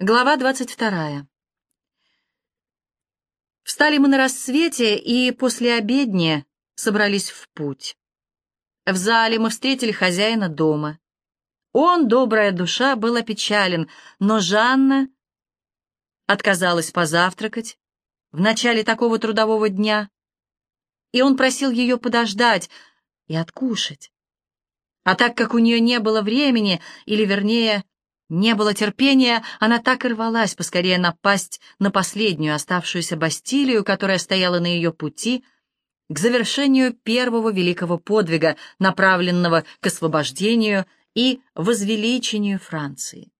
Глава двадцать вторая. Встали мы на рассвете и после обедни собрались в путь. В зале мы встретили хозяина дома. Он, добрая душа, был опечален, но Жанна отказалась позавтракать в начале такого трудового дня, и он просил ее подождать и откушать. А так как у нее не было времени, или, вернее, не было терпения, она так и рвалась поскорее напасть на последнюю оставшуюся Бастилию, которая стояла на ее пути, к завершению первого великого подвига, направленного к освобождению и возвеличению Франции.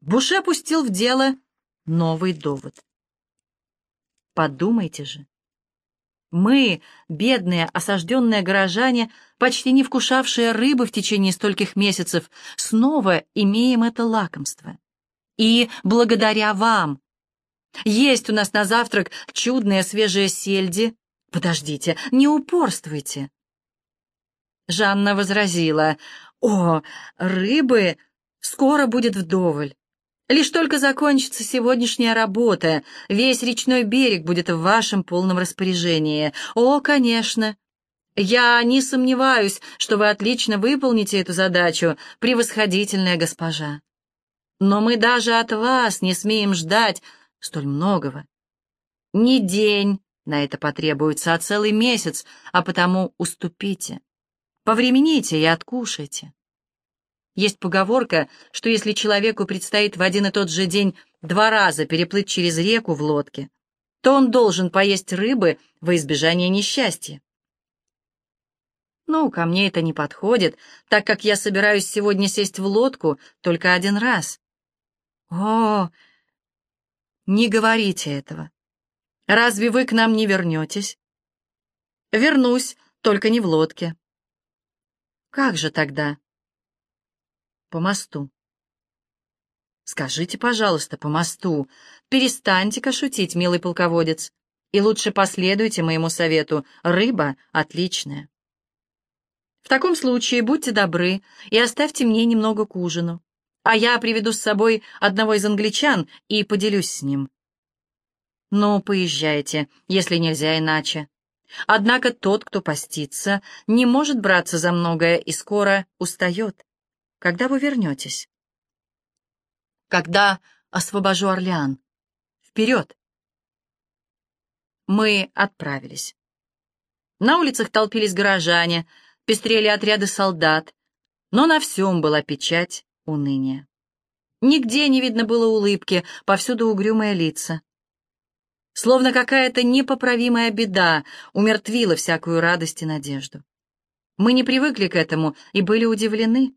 Буше пустил в дело новый довод. Подумайте же, мы, бедные, осажденные горожане, почти не вкушавшие рыбы в течение стольких месяцев, снова имеем это лакомство. И благодаря вам. Есть у нас на завтрак чудные свежие сельди. Подождите, не упорствуйте. Жанна возразила, «О, рыбы скоро будет вдоволь. Лишь только закончится сегодняшняя работа, весь речной берег будет в вашем полном распоряжении. О, конечно. Я не сомневаюсь, что вы отлично выполните эту задачу, превосходительная госпожа. Но мы даже от вас не смеем ждать столь многого. Не день на это потребуется, а целый месяц, а потому уступите. Повремените и откушайте. Есть поговорка, что если человеку предстоит в один и тот же день два раза переплыть через реку в лодке, то он должен поесть рыбы во избежание несчастья. Ну, ко мне это не подходит, так как я собираюсь сегодня сесть в лодку только один раз. О, не говорите этого. Разве вы к нам не вернетесь? Вернусь, только не в лодке. Как же тогда? По мосту. Скажите, пожалуйста, по мосту. Перестаньте-ка шутить, милый полководец. И лучше последуйте моему совету. Рыба отличная. В таком случае будьте добры и оставьте мне немного к ужину, а я приведу с собой одного из англичан и поделюсь с ним. Ну, поезжайте, если нельзя иначе. Однако тот, кто постится, не может браться за многое и скоро устает. Когда вы вернетесь? Когда освобожу Орлеан. Вперед! Мы отправились. На улицах толпились горожане, пестрели отряды солдат, но на всем была печать уныния. Нигде не видно было улыбки, повсюду угрюмые лица. Словно какая-то непоправимая беда умертвила всякую радость и надежду. Мы не привыкли к этому и были удивлены.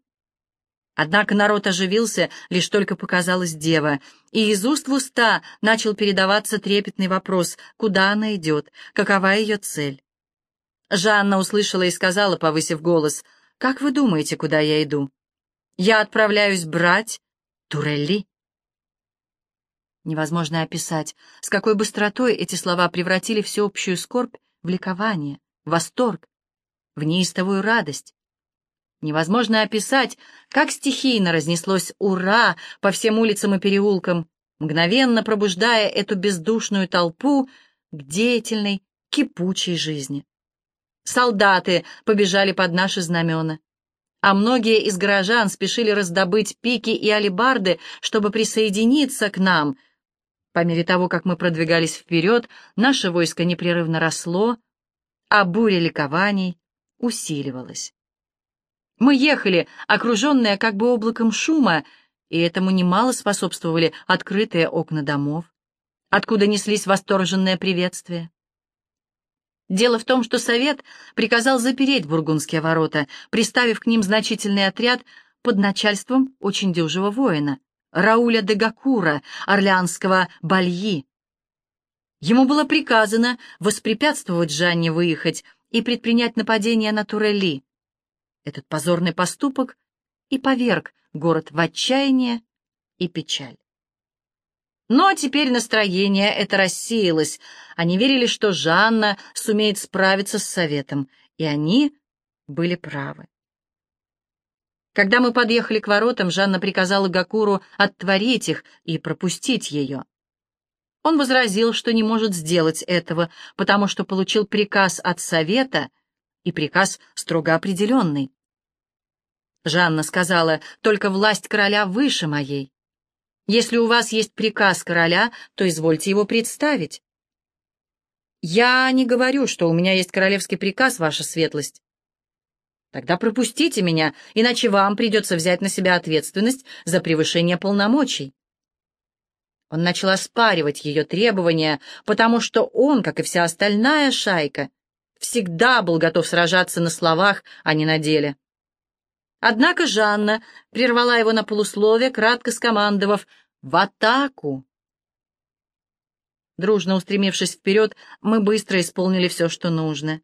Однако народ оживился, лишь только показалась дева, и из уст в уста начал передаваться трепетный вопрос, куда она идет, какова ее цель. Жанна услышала и сказала, повысив голос, «Как вы думаете, куда я иду? Я отправляюсь брать Турелли». Невозможно описать, с какой быстротой эти слова превратили всеобщую скорбь в ликование, в восторг, в неистовую радость. Невозможно описать, как стихийно разнеслось «Ура!» по всем улицам и переулкам, мгновенно пробуждая эту бездушную толпу к деятельной, кипучей жизни. Солдаты побежали под наши знамена, а многие из горожан спешили раздобыть пики и алебарды, чтобы присоединиться к нам. По мере того, как мы продвигались вперед, наше войско непрерывно росло, а буря ликований усиливалась. Мы ехали, окруженные как бы облаком шума, и этому немало способствовали открытые окна домов, откуда неслись восторженные приветствия. Дело в том, что Совет приказал запереть бургундские ворота, приставив к ним значительный отряд под начальством очень дюжего воина, Рауля де Гакура, орлеанского Бальи. Ему было приказано воспрепятствовать Жанне выехать и предпринять нападение на Турели, этот позорный поступок и поверг город в отчаяние и печаль. Но теперь настроение это рассеялось. Они верили, что Жанна сумеет справиться с советом, и они были правы. Когда мы подъехали к воротам, Жанна приказала Гакуру оттворить их и пропустить ее. Он возразил, что не может сделать этого, потому что получил приказ от совета, и приказ строго определенный. Жанна сказала, только власть короля выше моей. Если у вас есть приказ короля, то извольте его представить. Я не говорю, что у меня есть королевский приказ, ваша светлость. Тогда пропустите меня, иначе вам придется взять на себя ответственность за превышение полномочий. Он начал оспаривать ее требования, потому что он, как и вся остальная шайка, всегда был готов сражаться на словах, а не на деле. Однако Жанна прервала его на полуслове, кратко скомандовав «В атаку!». Дружно устремившись вперед, мы быстро исполнили все, что нужно.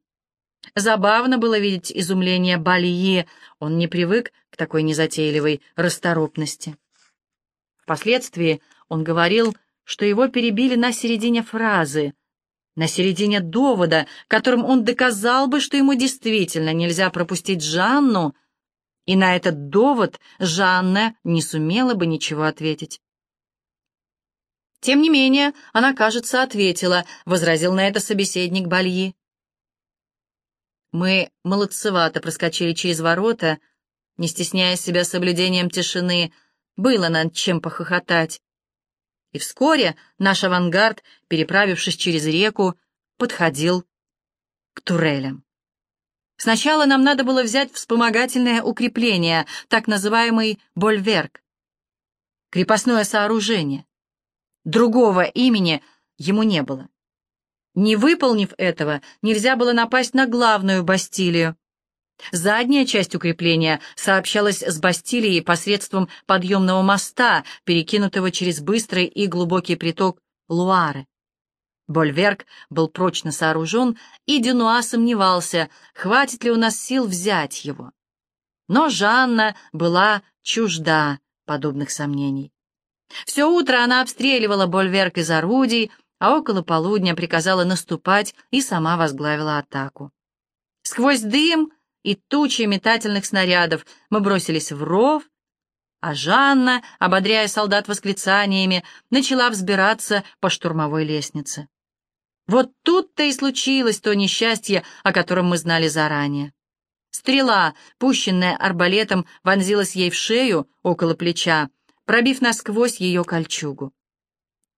Забавно было видеть изумление Балье, он не привык к такой незатейливой расторопности. Впоследствии он говорил, что его перебили на середине фразы, на середине довода, которым он доказал бы, что ему действительно нельзя пропустить Жанну, и на этот довод Жанна не сумела бы ничего ответить. Тем не менее, она, кажется, ответила, — возразил на это собеседник Бальи. Мы молодцевато проскочили через ворота, не стесняя себя соблюдением тишины, было над чем похохотать. И вскоре наш авангард, переправившись через реку, подходил к турелям. Сначала нам надо было взять вспомогательное укрепление, так называемый больверк, крепостное сооружение. Другого имени ему не было. Не выполнив этого, нельзя было напасть на главную Бастилию. Задняя часть укрепления сообщалась с Бастилией посредством подъемного моста, перекинутого через быстрый и глубокий приток Луары. Больверк был прочно сооружен, и Дюнуа сомневался, хватит ли у нас сил взять его. Но Жанна была чужда подобных сомнений. Все утро она обстреливала Больверк из орудий, а около полудня приказала наступать и сама возглавила атаку. Сквозь дым и тучи метательных снарядов мы бросились в ров, а Жанна, ободряя солдат восклицаниями, начала взбираться по штурмовой лестнице. Вот тут-то и случилось то несчастье, о котором мы знали заранее. Стрела, пущенная арбалетом, вонзилась ей в шею около плеча, пробив насквозь ее кольчугу.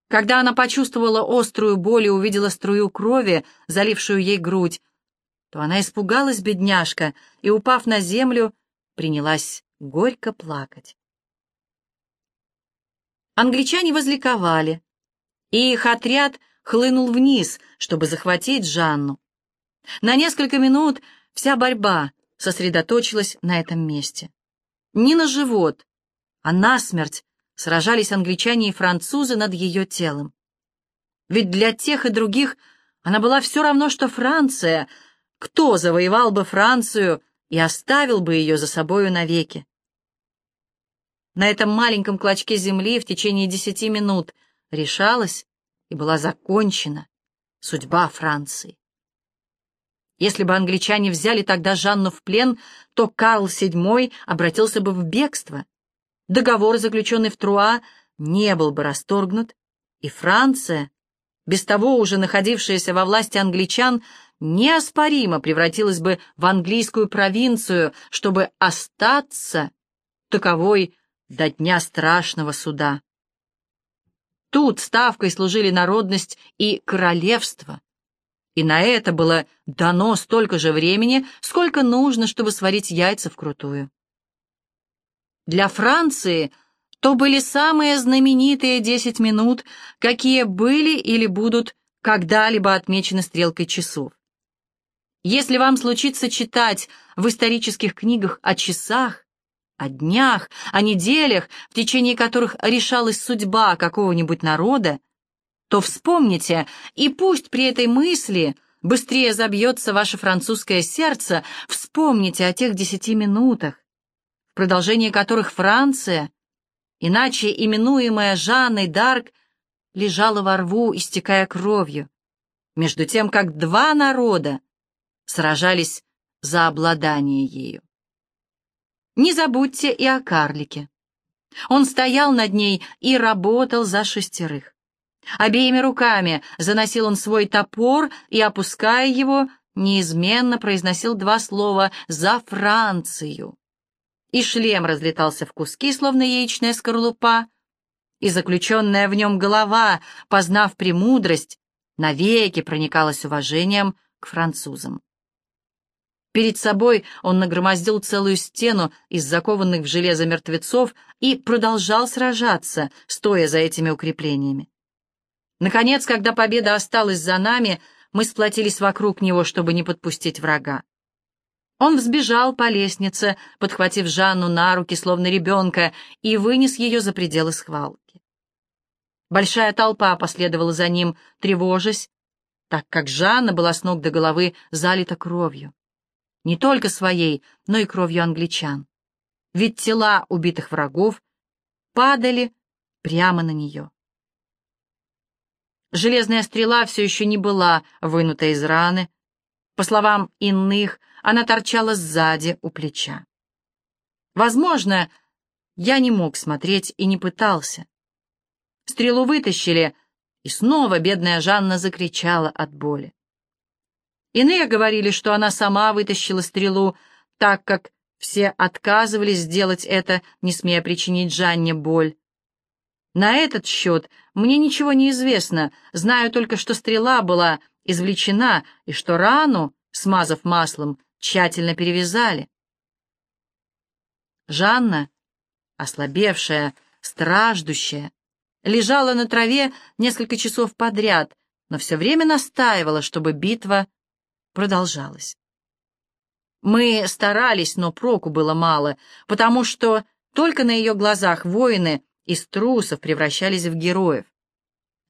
Когда она почувствовала острую боль и увидела струю крови, залившую ей грудь, то она испугалась, бедняжка, и, упав на землю, принялась горько плакать. Англичане возликовали, и их отряд хлынул вниз, чтобы захватить Жанну. На несколько минут вся борьба сосредоточилась на этом месте. Не на живот, а на смерть сражались англичане и французы над ее телом. Ведь для тех и других она была все равно, что Франция. Кто завоевал бы Францию и оставил бы ее за собою навеки? На этом маленьком клочке земли в течение десяти минут решалась и была закончена судьба Франции. Если бы англичане взяли тогда Жанну в плен, то Карл VII обратился бы в бегство договор, заключенный в Труа, не был бы расторгнут, и Франция, без того уже находившаяся во власти англичан, неоспоримо превратилась бы в английскую провинцию, чтобы остаться таковой до дня страшного суда. Тут ставкой служили народность и королевство, и на это было дано столько же времени, сколько нужно, чтобы сварить яйца вкрутую. Для Франции то были самые знаменитые десять минут, какие были или будут когда-либо отмечены стрелкой часов. Если вам случится читать в исторических книгах о часах, о днях, о неделях, в течение которых решалась судьба какого-нибудь народа, то вспомните, и пусть при этой мысли быстрее забьется ваше французское сердце, вспомните о тех десяти минутах, продолжении которых Франция, иначе именуемая Жанной Дарк, лежала во рву, истекая кровью, между тем как два народа сражались за обладание ею. Не забудьте и о карлике. Он стоял над ней и работал за шестерых. Обеими руками заносил он свой топор и, опуская его, неизменно произносил два слова «за Францию». И шлем разлетался в куски, словно яичная скорлупа, и заключенная в нем голова, познав премудрость, навеки проникалась уважением к французам. Перед собой он нагромоздил целую стену из закованных в железо мертвецов и продолжал сражаться, стоя за этими укреплениями. Наконец, когда победа осталась за нами, мы сплотились вокруг него, чтобы не подпустить врага. Он взбежал по лестнице, подхватив Жанну на руки, словно ребенка, и вынес ее за пределы схвалки. Большая толпа последовала за ним, тревожась, так как Жанна была с ног до головы залита кровью. Не только своей, но и кровью англичан. Ведь тела убитых врагов падали прямо на нее. Железная стрела все еще не была вынута из раны. По словам иных, она торчала сзади у плеча. Возможно, я не мог смотреть и не пытался. Стрелу вытащили, и снова бедная Жанна закричала от боли. Иные говорили, что она сама вытащила стрелу, так как все отказывались сделать это, не смея причинить Жанне боль. На этот счет мне ничего не известно, знаю только, что стрела была извлечена и что рану, смазав маслом, тщательно перевязали. Жанна, ослабевшая, страждущая, лежала на траве несколько часов подряд, но все время настаивала, чтобы битва продолжалась. Мы старались, но проку было мало, потому что только на ее глазах воины из трусов превращались в героев.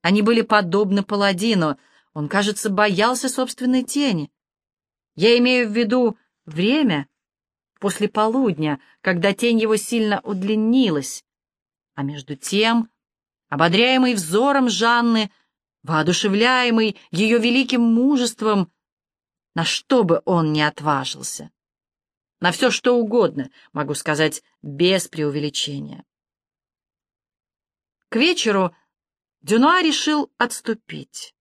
Они были подобны паладину, он, кажется, боялся собственной тени. Я имею в виду время после полудня, когда тень его сильно удлинилась, а между тем, ободряемый взором Жанны, воодушевляемый ее великим мужеством, на что бы он ни отважился. На все, что угодно, могу сказать, без преувеличения. К вечеру Дюнуа решил отступить.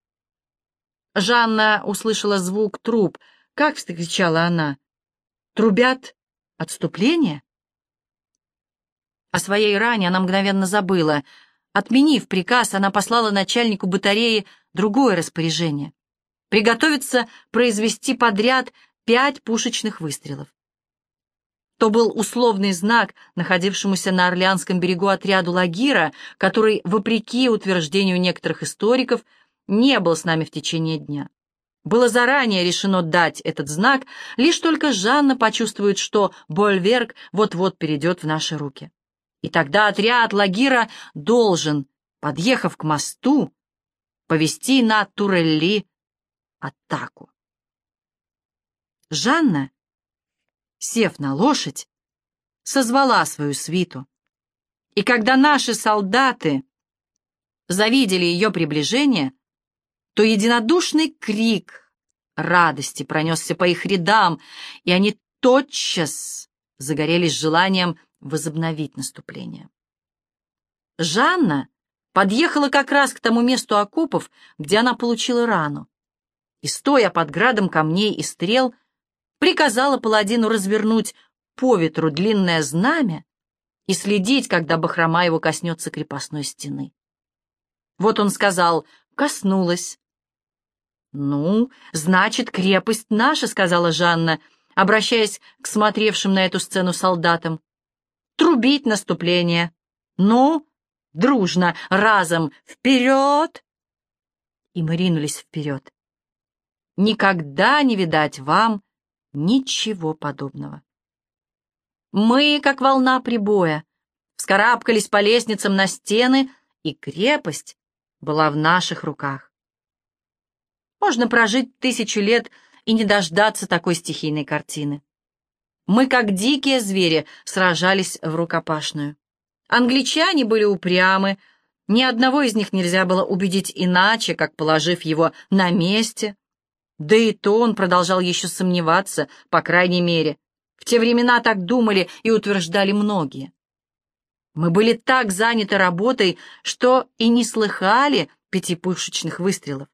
Жанна услышала звук труб. Как вскричала она? «Трубят отступление?» О своей ране она мгновенно забыла. Отменив приказ, она послала начальнику батареи другое распоряжение — приготовиться произвести подряд пять пушечных выстрелов. То был условный знак находившемуся на Орлеанском берегу отряду Лагира, который, вопреки утверждению некоторых историков, не был с нами в течение дня. Было заранее решено дать этот знак, лишь только Жанна почувствует, что Больверк вот-вот перейдет в наши руки. И тогда отряд Лагира должен, подъехав к мосту, повести на Турелли атаку. Жанна сев на лошадь, созвала свою свиту. И когда наши солдаты завидели ее приближение, то единодушный крик радости пронесся по их рядам, и они тотчас загорелись желанием возобновить наступление. Жанна подъехала как раз к тому месту окопов, где она получила рану, и, стоя под градом камней и стрел, приказала паладину развернуть по ветру длинное знамя и следить, когда бахрома его коснется крепостной стены. Вот он сказал «коснулась». «Ну, значит, крепость наша», — сказала Жанна, обращаясь к смотревшим на эту сцену солдатам. «Трубить наступление! Ну, дружно, разом, вперед!» И мы ринулись вперед. «Никогда не видать вам Ничего подобного. Мы, как волна прибоя, вскарабкались по лестницам на стены, и крепость была в наших руках. Можно прожить тысячу лет и не дождаться такой стихийной картины. Мы, как дикие звери, сражались в рукопашную. Англичане были упрямы, ни одного из них нельзя было убедить иначе, как положив его на месте, да и то он продолжал еще сомневаться, по крайней мере, В те времена так думали и утверждали многие. Мы были так заняты работой, что и не слыхали пятипушечных выстрелов.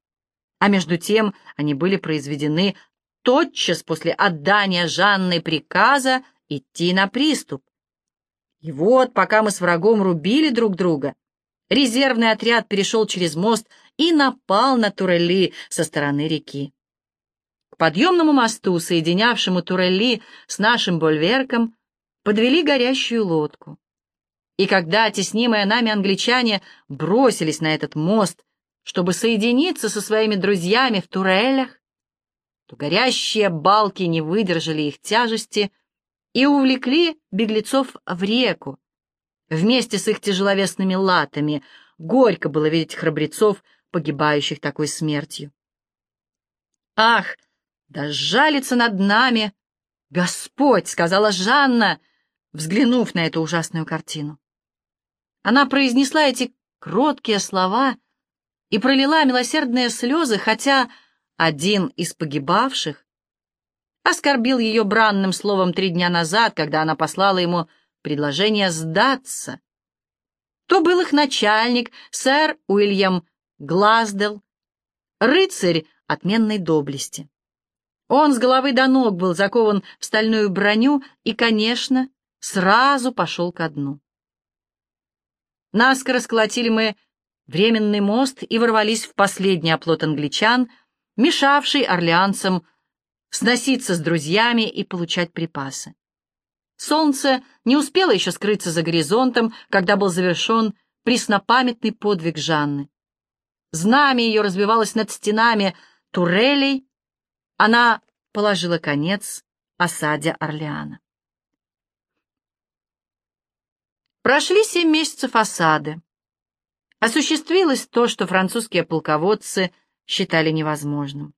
А между тем они были произведены тотчас после отдания Жанной приказа идти на приступ. И вот, пока мы с врагом рубили друг друга, резервный отряд перешел через мост и напал на Турелли со стороны реки. Подъемному мосту, соединявшему Турелли с нашим больверком, подвели горящую лодку. И когда теснимые нами англичане бросились на этот мост, чтобы соединиться со своими друзьями в Турелях, то горящие балки не выдержали их тяжести и увлекли беглецов в реку. Вместе с их тяжеловесными латами горько было видеть храбрецов, погибающих такой смертью. «Ах, да жалится над нами Господь!» — сказала Жанна, взглянув на эту ужасную картину. Она произнесла эти кроткие слова и пролила милосердные слезы, хотя один из погибавших оскорбил ее бранным словом три дня назад, когда она послала ему предложение сдаться. То был их начальник, сэр Уильям Глаздел, рыцарь отменной доблести. Он с головы до ног был закован в стальную броню и, конечно, сразу пошел ко дну. Наскоро сколотили мы временный мост и ворвались в последний оплот англичан, мешавший орлеанцам сноситься с друзьями и получать припасы. Солнце не успело еще скрыться за горизонтом, когда был завершен преснопамятный подвиг Жанны. Знамя ее развивалось над стенами турелей. Она положила конец осаде Орлеана. Прошли семь месяцев осады. Осуществилось то, что французские полководцы считали невозможным.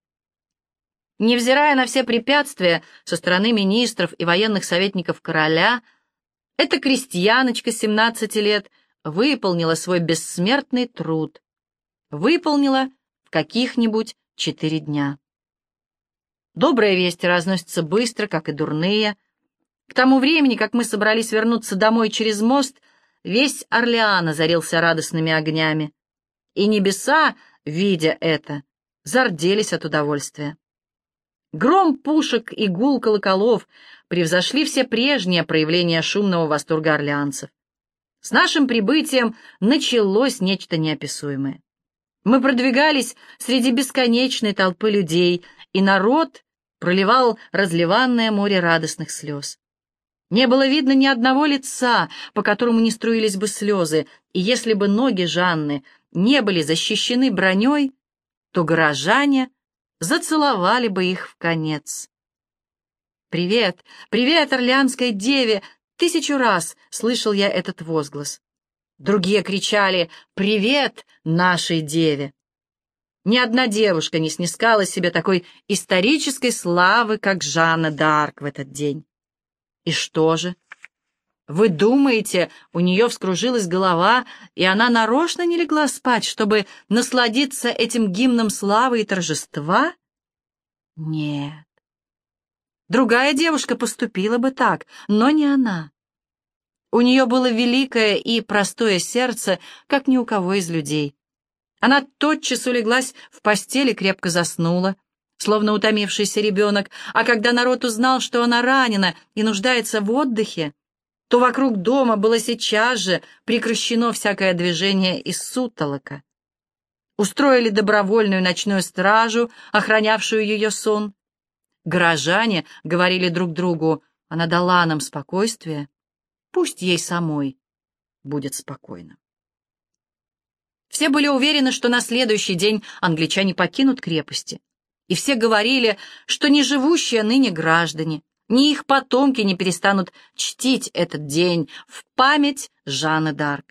Невзирая на все препятствия со стороны министров и военных советников короля, эта крестьяночка 17 лет выполнила свой бессмертный труд. Выполнила в каких-нибудь четыре дня. Добрые вести разносятся быстро, как и дурные, к тому времени, как мы собрались вернуться домой через мост, весь Орлеан озарился радостными огнями. И небеса, видя это, зарделись от удовольствия. Гром пушек и гул колоколов превзошли все прежние проявления шумного восторга орлеанцев. С нашим прибытием началось нечто неописуемое. Мы продвигались среди бесконечной толпы людей, и народ проливал разливанное море радостных слез. Не было видно ни одного лица, по которому не струились бы слезы, и если бы ноги Жанны не были защищены броней, то горожане зацеловали бы их в конец. «Привет! Привет, Орлеанской деве!» Тысячу раз слышал я этот возглас. Другие кричали «Привет нашей деве!» Ни одна девушка не снискала себе такой исторической славы, как Жанна Д'Арк в этот день. И что же? Вы думаете, у нее вскружилась голова, и она нарочно не легла спать, чтобы насладиться этим гимном славы и торжества? Нет. Другая девушка поступила бы так, но не она. У нее было великое и простое сердце, как ни у кого из людей. Она тотчас улеглась в постели, крепко заснула, словно утомившийся ребенок, а когда народ узнал, что она ранена и нуждается в отдыхе, то вокруг дома было сейчас же прекращено всякое движение из сутолока. Устроили добровольную ночную стражу, охранявшую ее сон. Горожане говорили друг другу, она дала нам спокойствие, пусть ей самой будет спокойно. Все были уверены, что на следующий день англичане покинут крепости и все говорили, что ни живущие ныне граждане, ни их потомки не перестанут чтить этот день в память Жанны Д'Арк.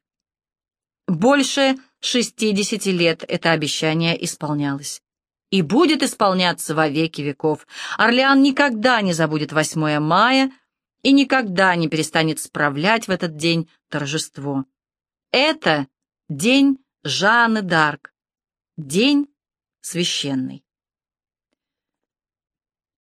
Больше шестидесяти лет это обещание исполнялось. И будет исполняться во веки веков. Орлеан никогда не забудет 8 мая и никогда не перестанет справлять в этот день торжество. Это день Жанны Д'Арк, день священный.